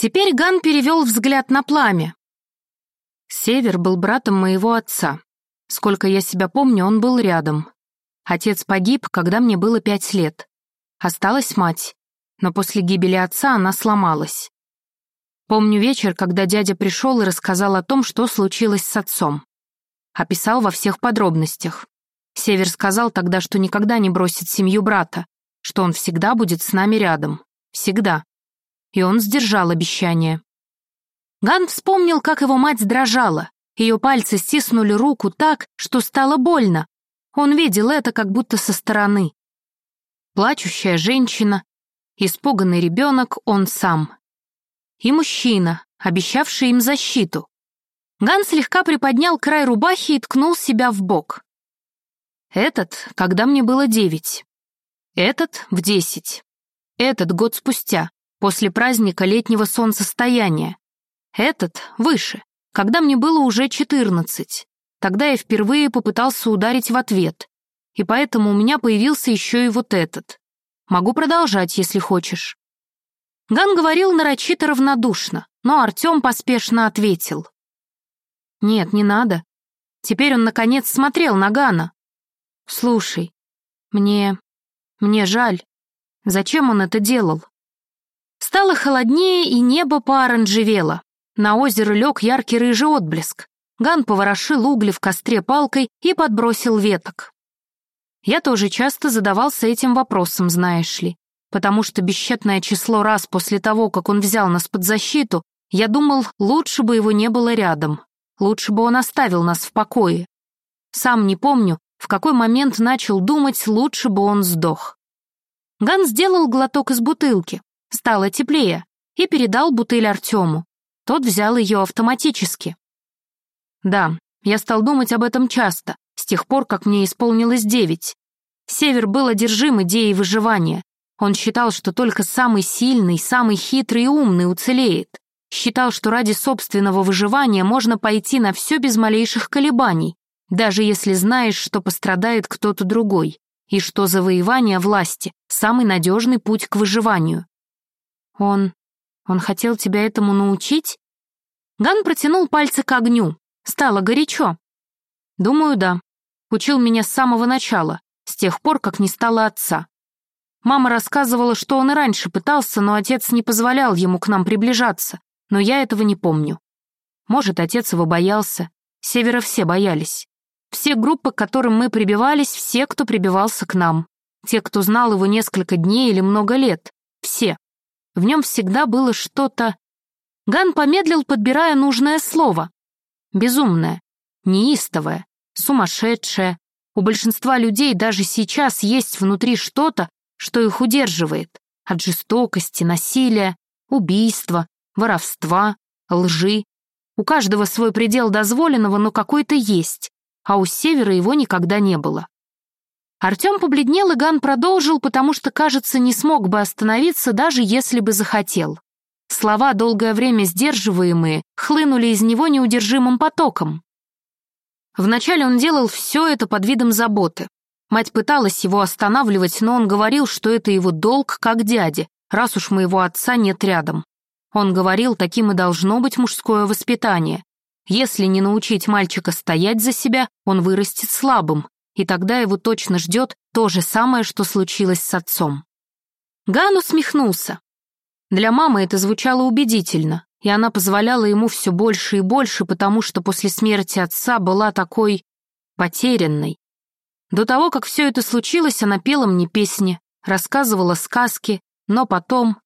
Теперь Ган перевел взгляд на пламя. Север был братом моего отца. Сколько я себя помню, он был рядом. Отец погиб, когда мне было пять лет. Осталась мать, но после гибели отца она сломалась. Помню вечер, когда дядя пришел и рассказал о том, что случилось с отцом. Описал во всех подробностях. Север сказал тогда, что никогда не бросит семью брата, что он всегда будет с нами рядом. Всегда. И он сдержал обещание. Ган вспомнил, как его мать дрожала. Ее пальцы стиснули руку так, что стало больно. Он видел это как будто со стороны. Плачущая женщина, испуганный ребенок, он сам. И мужчина, обещавший им защиту. Ган слегка приподнял край рубахи и ткнул себя в бок. Этот, когда мне было девять. Этот — в десять. Этот год спустя, после праздника летнего солнцестояния. Этот — выше, когда мне было уже четырнадцать. Тогда я впервые попытался ударить в ответ, и поэтому у меня появился еще и вот этот. Могу продолжать, если хочешь». Ган говорил нарочито равнодушно, но Артем поспешно ответил. «Нет, не надо». Теперь он, наконец, смотрел на Гана. «Слушай, мне... мне жаль. Зачем он это делал?» Стало холоднее, и небо пооранжевело. На озеро лег яркий рыжий отблеск. Ган поворошил угли в костре палкой и подбросил веток. Я тоже часто задавался этим вопросом, знаешь ли, потому что бесчетное число раз после того, как он взял нас под защиту, я думал, лучше бы его не было рядом, лучше бы он оставил нас в покое. Сам не помню, в какой момент начал думать, лучше бы он сдох. Ган сделал глоток из бутылки, стало теплее, и передал бутыль Артему. Тот взял ее автоматически. Да, я стал думать об этом часто, с тех пор, как мне исполнилось девять. Север был одержим идеей выживания. Он считал, что только самый сильный, самый хитрый и умный уцелеет. Считал, что ради собственного выживания можно пойти на все без малейших колебаний, даже если знаешь, что пострадает кто-то другой, и что завоевание власти — самый надежный путь к выживанию. Он... он хотел тебя этому научить? Ган протянул пальцы к огню, Стало горячо. Думаю, да. Учил меня с самого начала, с тех пор, как не стало отца. Мама рассказывала, что он и раньше пытался, но отец не позволял ему к нам приближаться, но я этого не помню. Может, отец его боялся. Севера все боялись. Все группы, к которым мы прибивались, все, кто прибивался к нам. Те, кто знал его несколько дней или много лет. Все. В нем всегда было что-то... Ган помедлил, подбирая нужное слово. Безумная, неистовая, сумасшедшая. У большинства людей даже сейчас есть внутри что-то, что их удерживает. От жестокости, насилия, убийства, воровства, лжи. У каждого свой предел дозволенного, но какой-то есть, а у Севера его никогда не было. Артем побледнел, и Ган продолжил, потому что, кажется, не смог бы остановиться, даже если бы захотел. Слова, долгое время сдерживаемые, хлынули из него неудержимым потоком. Вначале он делал все это под видом заботы. Мать пыталась его останавливать, но он говорил, что это его долг как дяде, раз уж моего отца нет рядом. Он говорил, таким и должно быть мужское воспитание. Если не научить мальчика стоять за себя, он вырастет слабым, и тогда его точно ждет то же самое, что случилось с отцом. Ган усмехнулся. Для мамы это звучало убедительно, и она позволяла ему все больше и больше, потому что после смерти отца была такой потерянной. До того, как все это случилось, она пела мне песни, рассказывала сказки, но потом,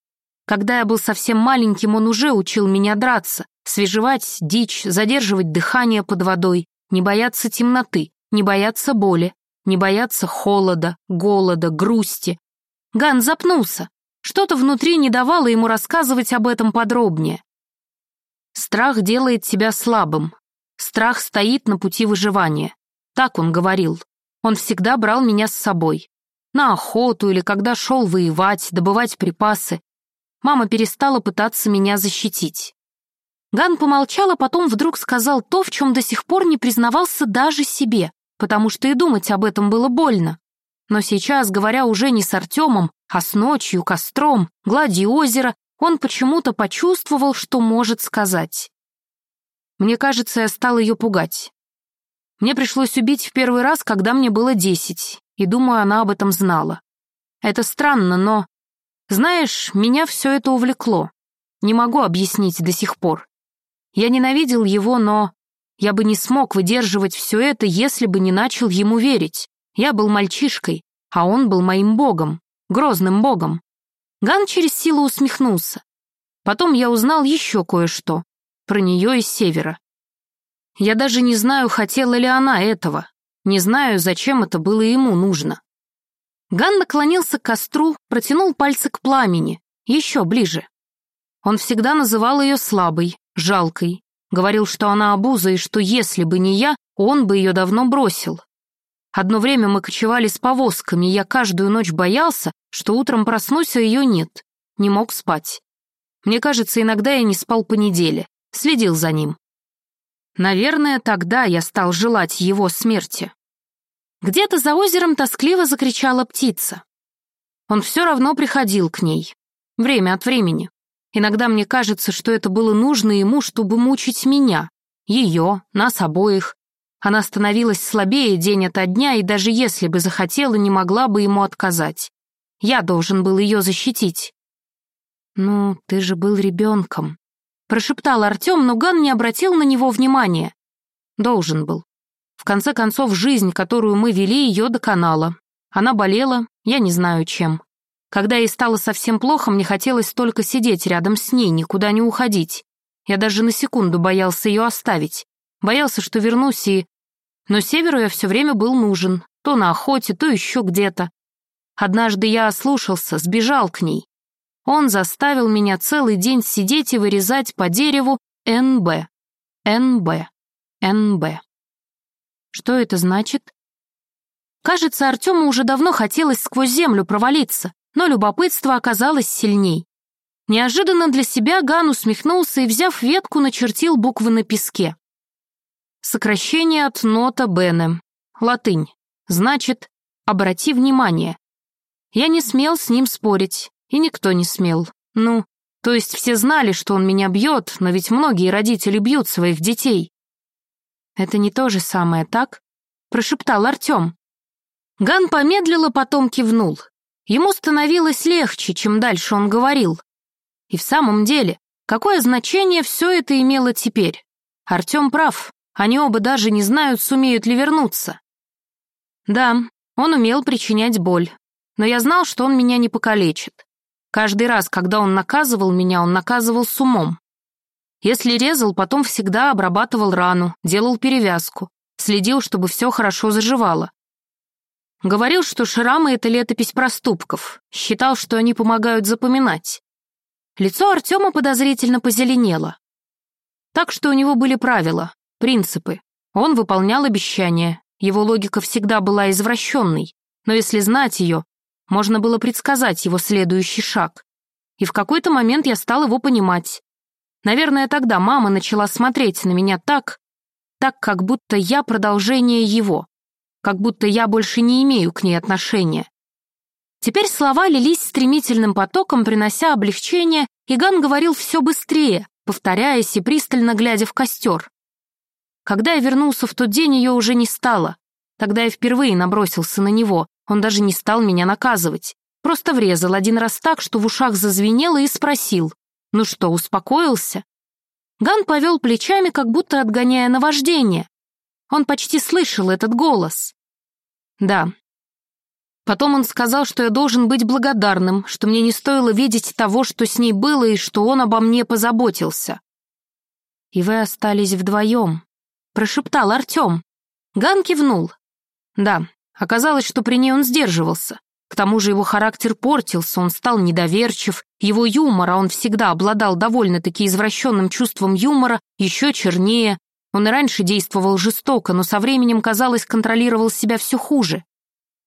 когда я был совсем маленьким, он уже учил меня драться, свежевать дичь, задерживать дыхание под водой, не бояться темноты, не бояться боли, не бояться холода, голода, грусти. Ган запнулся, что-то внутри не давало ему рассказывать об этом подробнее. Страх делает тебя слабым. Страх стоит на пути выживания. Так он говорил. Он всегда брал меня с собой. На охоту или когда шел воевать, добывать припасы. Мама перестала пытаться меня защитить. Ган помолчал, а потом вдруг сказал то, в чем до сих пор не признавался даже себе, потому что и думать об этом было больно. Но сейчас, говоря уже не с Артемом, а с ночью, костром, гладью озера, он почему-то почувствовал, что может сказать. Мне кажется, я стал ее пугать. Мне пришлось убить в первый раз, когда мне было десять, и думаю, она об этом знала. Это странно, но... Знаешь, меня все это увлекло. Не могу объяснить до сих пор. Я ненавидел его, но... Я бы не смог выдерживать все это, если бы не начал ему верить. Я был мальчишкой, а он был моим богом, грозным богом. Ган через силу усмехнулся. Потом я узнал еще кое-что про нее из севера. Я даже не знаю, хотела ли она этого. Не знаю, зачем это было ему нужно. Ган наклонился к костру, протянул пальцы к пламени, еще ближе. Он всегда называл ее слабой, жалкой, говорил, что она обуза и что если бы не я, он бы ее давно бросил. Одно время мы кочевали с повозками, я каждую ночь боялся, что утром проснусь, а ее нет. Не мог спать. Мне кажется, иногда я не спал по неделе, следил за ним. Наверное, тогда я стал желать его смерти. Где-то за озером тоскливо закричала птица. Он все равно приходил к ней. Время от времени. Иногда мне кажется, что это было нужно ему, чтобы мучить меня, ее, нас обоих. Она становилась слабее день ото дня, и даже если бы захотела, не могла бы ему отказать. Я должен был ее защитить. «Ну, ты же был ребенком», — прошептал Артем, но Ган не обратил на него внимания. Должен был. В конце концов, жизнь, которую мы вели, ее доконала. Она болела, я не знаю чем. Когда ей стало совсем плохо, мне хотелось только сидеть рядом с ней, никуда не уходить. Я даже на секунду боялся ее оставить. Боялся, что вернусь и... Но Северу я все время был нужен. То на охоте, то еще где-то. Однажды я ослушался, сбежал к ней. Он заставил меня целый день сидеть и вырезать по дереву НБ. НБ. НБ. Что это значит? Кажется, Артему уже давно хотелось сквозь землю провалиться, но любопытство оказалось сильней. Неожиданно для себя Ган усмехнулся и, взяв ветку, начертил буквы на песке. Сокращение от нота бене. Латынь. Значит, обрати внимание. Я не смел с ним спорить. И никто не смел. Ну, то есть все знали, что он меня бьет, но ведь многие родители бьют своих детей. Это не то же самое, так? Прошептал Артем. Ган помедлил, а потом кивнул. Ему становилось легче, чем дальше он говорил. И в самом деле, какое значение все это имело теперь? Артем прав, они оба даже не знают, сумеют ли вернуться. Да, он умел причинять боль, но я знал, что он меня не покалечит. Каждый раз, когда он наказывал меня, он наказывал с умом. Если резал, потом всегда обрабатывал рану, делал перевязку, следил, чтобы все хорошо заживало. Говорил, что шрамы — это летопись проступков, считал, что они помогают запоминать. Лицо Артема подозрительно позеленело. Так что у него были правила, принципы. Он выполнял обещания, его логика всегда была извращенной, но если знать ее, можно было предсказать его следующий шаг. И в какой-то момент я стал его понимать. Наверное, тогда мама начала смотреть на меня так, так, как будто я продолжение его, как будто я больше не имею к ней отношения. Теперь слова лились стремительным потоком, принося облегчение, и Ган говорил все быстрее, повторяясь и пристально глядя в костер. Когда я вернулся в тот день, ее уже не стало. Тогда я впервые набросился на него, он даже не стал меня наказывать. Просто врезал один раз так, что в ушах зазвенело и спросил. «Ну что, успокоился?» Ган повел плечами, как будто отгоняя наваждение. Он почти слышал этот голос. «Да». Потом он сказал, что я должен быть благодарным, что мне не стоило видеть того, что с ней было, и что он обо мне позаботился. «И вы остались вдвоем», — прошептал Артем. Ган кивнул. «Да, Оказалось, что при ней он сдерживался. К тому же его характер портился, он стал недоверчив, его юмор, а он всегда обладал довольно-таки извращенным чувством юмора, еще чернее. Он и раньше действовал жестоко, но со временем, казалось, контролировал себя все хуже.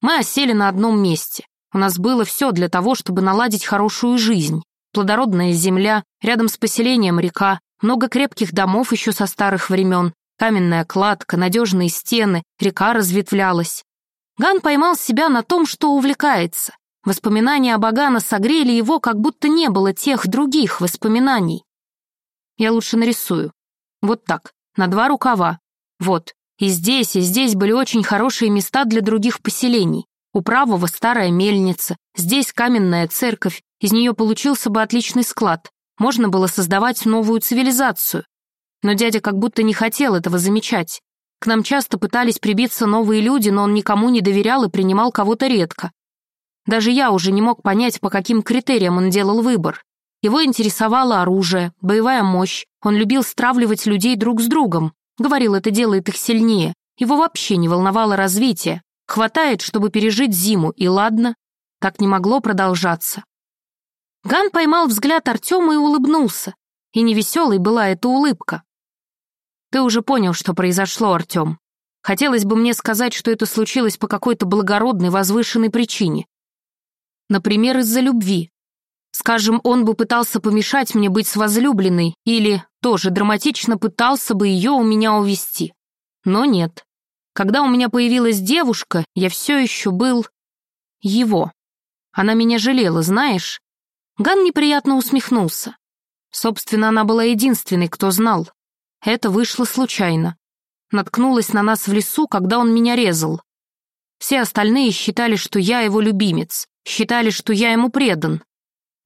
Мы осели на одном месте. У нас было все для того, чтобы наладить хорошую жизнь. Плодородная земля, рядом с поселением река, много крепких домов еще со старых времен, каменная кладка, надежные стены, река разветвлялась. Ган поймал себя на том, что увлекается. Воспоминания о Багана согрели его, как будто не было тех других воспоминаний. Я лучше нарисую. Вот так, на два рукава. Вот. И здесь, и здесь были очень хорошие места для других поселений. У правого старая мельница, здесь каменная церковь, из нее получился бы отличный склад. Можно было создавать новую цивилизацию. Но дядя как будто не хотел этого замечать. К нам часто пытались прибиться новые люди, но он никому не доверял и принимал кого-то редко. Даже я уже не мог понять, по каким критериям он делал выбор. Его интересовало оружие, боевая мощь, он любил стравливать людей друг с другом, говорил, это делает их сильнее. Его вообще не волновало развитие. Хватает, чтобы пережить зиму, и ладно, так не могло продолжаться. Ган поймал взгляд Артема и улыбнулся. И невеселой была эта улыбка. «Ты уже понял, что произошло, Артем. Хотелось бы мне сказать, что это случилось по какой-то благородной, возвышенной причине. Например, из-за любви. Скажем, он бы пытался помешать мне быть с возлюбленной или, тоже драматично, пытался бы ее у меня увести. Но нет. Когда у меня появилась девушка, я все еще был... его. Она меня жалела, знаешь? Ган неприятно усмехнулся. Собственно, она была единственной, кто знал. Это вышло случайно. Наткнулась на нас в лесу, когда он меня резал. Все остальные считали, что я его любимец, считали, что я ему предан.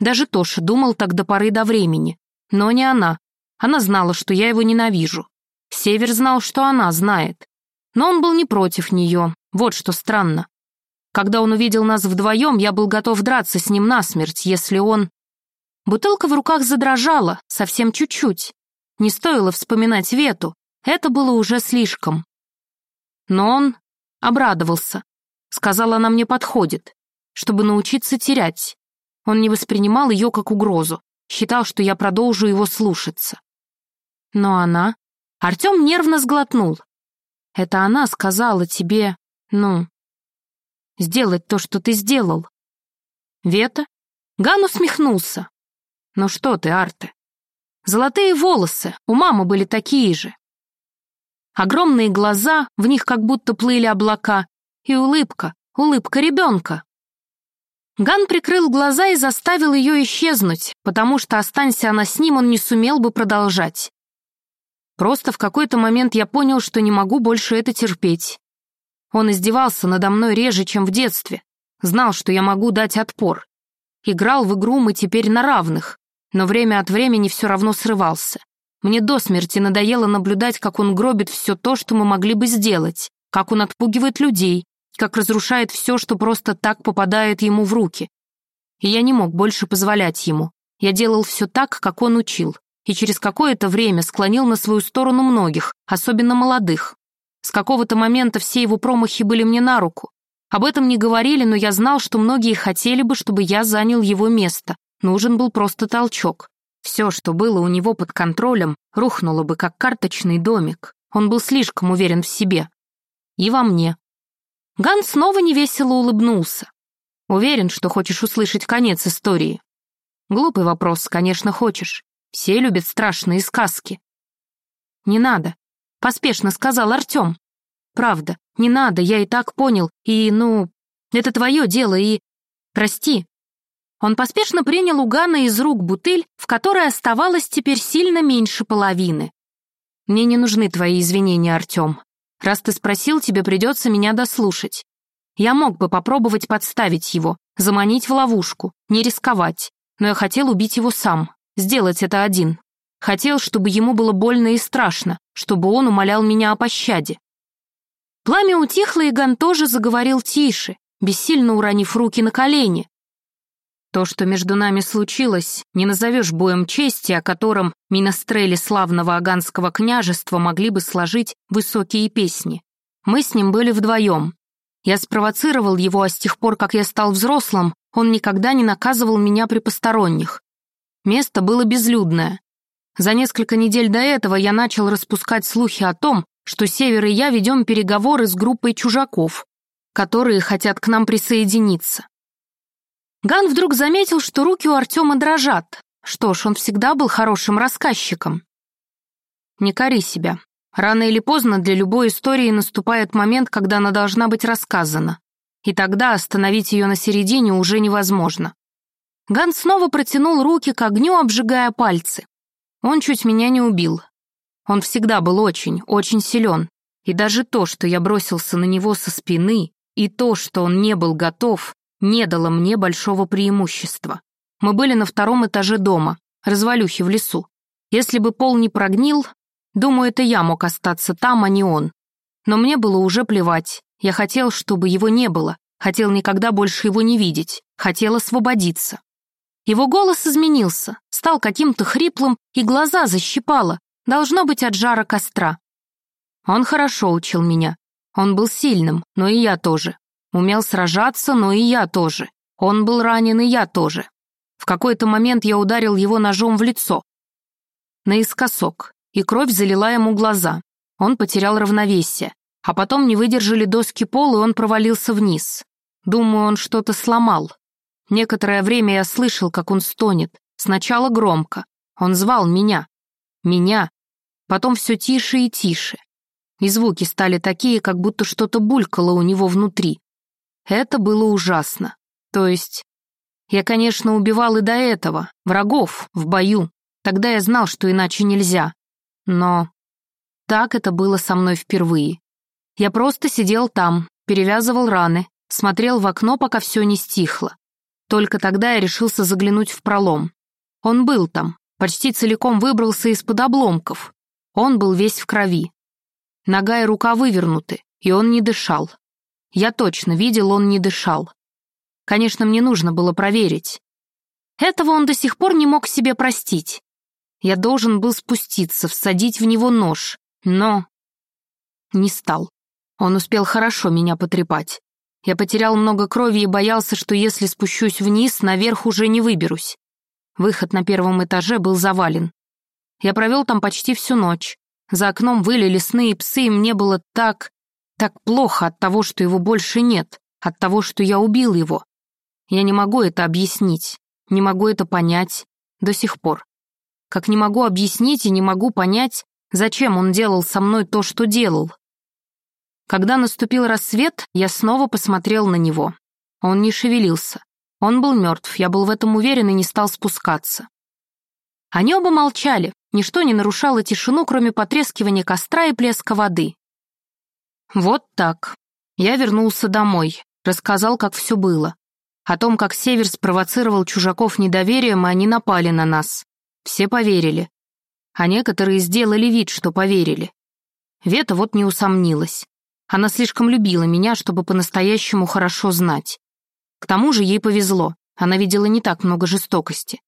Даже Тоша думал так до поры до времени. Но не она. Она знала, что я его ненавижу. Север знал, что она знает. Но он был не против нее. Вот что странно. Когда он увидел нас вдвоем, я был готов драться с ним насмерть, если он... Бутылка в руках задрожала, совсем чуть-чуть. Не стоило вспоминать Вету, это было уже слишком. Но он обрадовался. Сказал, она мне подходит, чтобы научиться терять. Он не воспринимал ее как угрозу, считал, что я продолжу его слушаться. Но она... Артем нервно сглотнул. Это она сказала тебе, ну, сделать то, что ты сделал. Вета? Ган усмехнулся. Ну что ты, Арте? Золотые волосы, у мамы были такие же. Огромные глаза, в них как будто плыли облака, и улыбка, улыбка ребенка. Ган прикрыл глаза и заставил ее исчезнуть, потому что, останься она с ним, он не сумел бы продолжать. Просто в какой-то момент я понял, что не могу больше это терпеть. Он издевался надо мной реже, чем в детстве, знал, что я могу дать отпор. Играл в игру мы теперь на равных, но время от времени все равно срывался. Мне до смерти надоело наблюдать, как он гробит все то, что мы могли бы сделать, как он отпугивает людей, как разрушает все, что просто так попадает ему в руки. И я не мог больше позволять ему. Я делал все так, как он учил, и через какое-то время склонил на свою сторону многих, особенно молодых. С какого-то момента все его промахи были мне на руку. Об этом не говорили, но я знал, что многие хотели бы, чтобы я занял его место, Нужен был просто толчок. Все, что было у него под контролем, рухнуло бы, как карточный домик. Он был слишком уверен в себе. И во мне. Ган снова невесело улыбнулся. Уверен, что хочешь услышать конец истории. Глупый вопрос, конечно, хочешь. Все любят страшные сказки. Не надо, поспешно сказал Артем. Правда, не надо, я и так понял, и, ну, это твое дело, и... Прости, он поспешно принял у Гана из рук бутыль, в которой оставалось теперь сильно меньше половины. «Мне не нужны твои извинения, Артем. Раз ты спросил, тебе придется меня дослушать. Я мог бы попробовать подставить его, заманить в ловушку, не рисковать, но я хотел убить его сам, сделать это один. Хотел, чтобы ему было больно и страшно, чтобы он умолял меня о пощаде. Пламя утихло, и Ган тоже заговорил тише, бессильно уронив руки на колени, то, что между нами случилось, не назовешь боем чести, о котором минострели славного Аганского княжества могли бы сложить высокие песни. Мы с ним были вдвоем. Я спровоцировал его, а с тех пор, как я стал взрослым, он никогда не наказывал меня при посторонних. Место было безлюдное. За несколько недель до этого я начал распускать слухи о том, что Север и я ведем переговоры с группой чужаков, которые хотят к нам присоединиться. Ган вдруг заметил, что руки у Артема дрожат. Что ж, он всегда был хорошим рассказчиком. Не кори себя. Рано или поздно для любой истории наступает момент, когда она должна быть рассказана. и тогда остановить ее на середине уже невозможно. Ган снова протянул руки к огню, обжигая пальцы. Он чуть меня не убил. Он всегда был очень, очень силен. И даже то, что я бросился на него со спины, и то, что он не был готов, не дало мне большого преимущества. Мы были на втором этаже дома, развалюхи в лесу. Если бы пол не прогнил, думаю, это я мог остаться там, а не он. Но мне было уже плевать. Я хотел, чтобы его не было, хотел никогда больше его не видеть, хотел освободиться. Его голос изменился, стал каким-то хриплым, и глаза защипало, должно быть от жара костра. Он хорошо учил меня. Он был сильным, но и я тоже. Умел сражаться, но и я тоже. Он был ранен, и я тоже. В какой-то момент я ударил его ножом в лицо. Наискосок, и кровь залила ему глаза. Он потерял равновесие. А потом не выдержали доски пола, и он провалился вниз. Думаю, он что-то сломал. Некоторое время я слышал, как он стонет. Сначала громко. Он звал меня. Меня. Потом все тише и тише. И звуки стали такие, как будто что-то булькало у него внутри. Это было ужасно. То есть... Я, конечно, убивал и до этого, врагов, в бою. Тогда я знал, что иначе нельзя. Но так это было со мной впервые. Я просто сидел там, перевязывал раны, смотрел в окно, пока все не стихло. Только тогда я решился заглянуть в пролом. Он был там, почти целиком выбрался из-под обломков. Он был весь в крови. Нога и рука вывернуты, и он не дышал. Я точно видел, он не дышал. Конечно, мне нужно было проверить. Этого он до сих пор не мог себе простить. Я должен был спуститься, всадить в него нож, но... Не стал. Он успел хорошо меня потрепать. Я потерял много крови и боялся, что если спущусь вниз, наверх уже не выберусь. Выход на первом этаже был завален. Я провел там почти всю ночь. За окном выли лесные псы, и мне было так... так плохо от того, что его больше нет, от того, что я убил его. Я не могу это объяснить, не могу это понять до сих пор. Как не могу объяснить и не могу понять, зачем он делал со мной то, что делал. Когда наступил рассвет, я снова посмотрел на него. Он не шевелился. Он был мертв, я был в этом уверен и не стал спускаться. Они оба молчали, ничто не нарушало тишину, кроме потрескивания костра и плеска воды. Вот так. Я вернулся домой, рассказал, как все было. О том, как Север спровоцировал чужаков недоверием, и они напали на нас. Все поверили. А некоторые сделали вид, что поверили. Вета вот не усомнилась. Она слишком любила меня, чтобы по-настоящему хорошо знать. К тому же ей повезло, она видела не так много жестокости.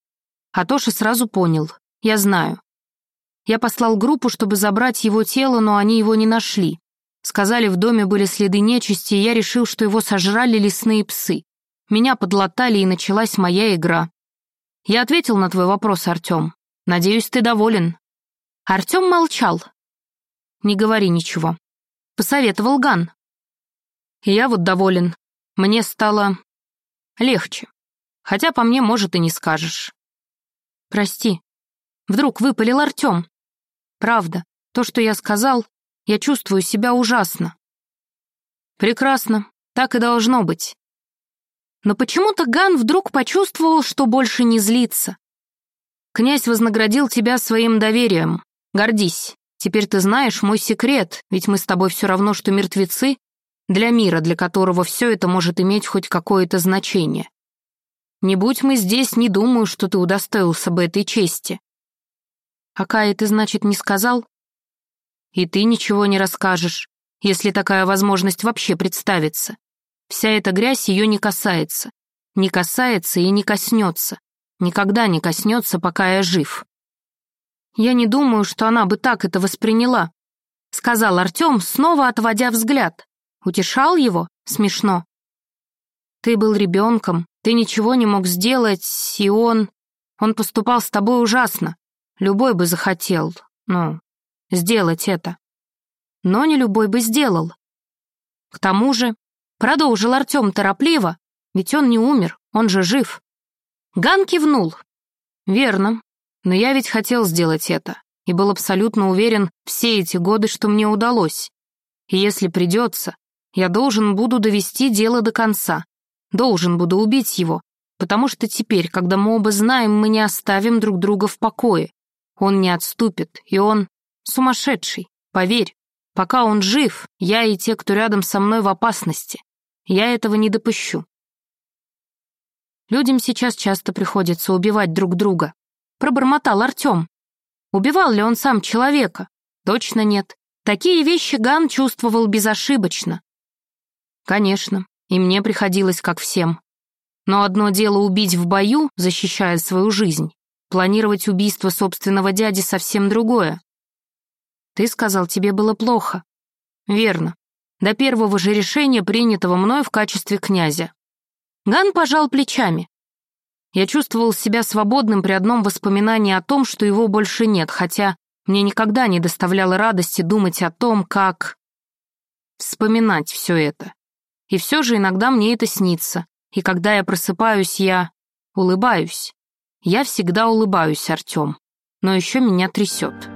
А Тоша сразу понял, я знаю. Я послал группу, чтобы забрать его тело, но они его не нашли. Сказали, в доме были следы нечисти, и я решил, что его сожрали лесные псы. Меня подлатали, и началась моя игра. Я ответил на твой вопрос, Артем. Надеюсь, ты доволен. Артем молчал. Не говори ничего. Посоветовал Ган. Я вот доволен. Мне стало легче. Хотя по мне, может, и не скажешь. Прости. Вдруг выпалил Артем. Правда, то, что я сказал, я чувствую себя ужасно. Прекрасно, так и должно быть. Но почему-то Ган вдруг почувствовал, что больше не злится. Князь вознаградил тебя своим доверием. Гордись. Теперь ты знаешь мой секрет, ведь мы с тобой все равно, что мертвецы, для мира, для которого все это может иметь хоть какое-то значение. Не будь мы здесь, не думаю, что ты удостоился бы этой чести. А Кая ты, значит, не сказал? И ты ничего не расскажешь, если такая возможность вообще представится. Вся эта грязь ее не касается. Не касается и не коснется. Никогда не коснется, пока я жив. «Я не думаю, что она бы так это восприняла», — сказал Артем, снова отводя взгляд. Утешал его? Смешно. «Ты был ребенком, ты ничего не мог сделать, и он... Он поступал с тобой ужасно. Любой бы захотел, ну, сделать это. Но не любой бы сделал. К тому же, продолжил Артем торопливо, ведь он не умер, он же жив. Ган кивнул. Верно, но я ведь хотел сделать это, и был абсолютно уверен все эти годы, что мне удалось. И если придется, Я должен буду довести дело до конца. Должен буду убить его, потому что теперь, когда мы оба знаем, мы не оставим друг друга в покое. Он не отступит, и он сумасшедший, поверь. Пока он жив, я и те, кто рядом со мной в опасности. Я этого не допущу. Людям сейчас часто приходится убивать друг друга. Пробормотал Артем. Убивал ли он сам человека? Точно нет. Такие вещи Ган чувствовал безошибочно. Конечно, и мне приходилось как всем. Но одно дело убить в бою, защищая свою жизнь. Планировать убийство собственного дяди совсем другое. Ты сказал, тебе было плохо. Верно. До первого же решения, принятого мной в качестве князя. Ган пожал плечами. Я чувствовал себя свободным при одном воспоминании о том, что его больше нет, хотя мне никогда не доставляло радости думать о том, как... Вспоминать все это. И все же иногда мне это снится, и когда я просыпаюсь, я улыбаюсь. Я всегда улыбаюсь, Артем, но еще меня трясет.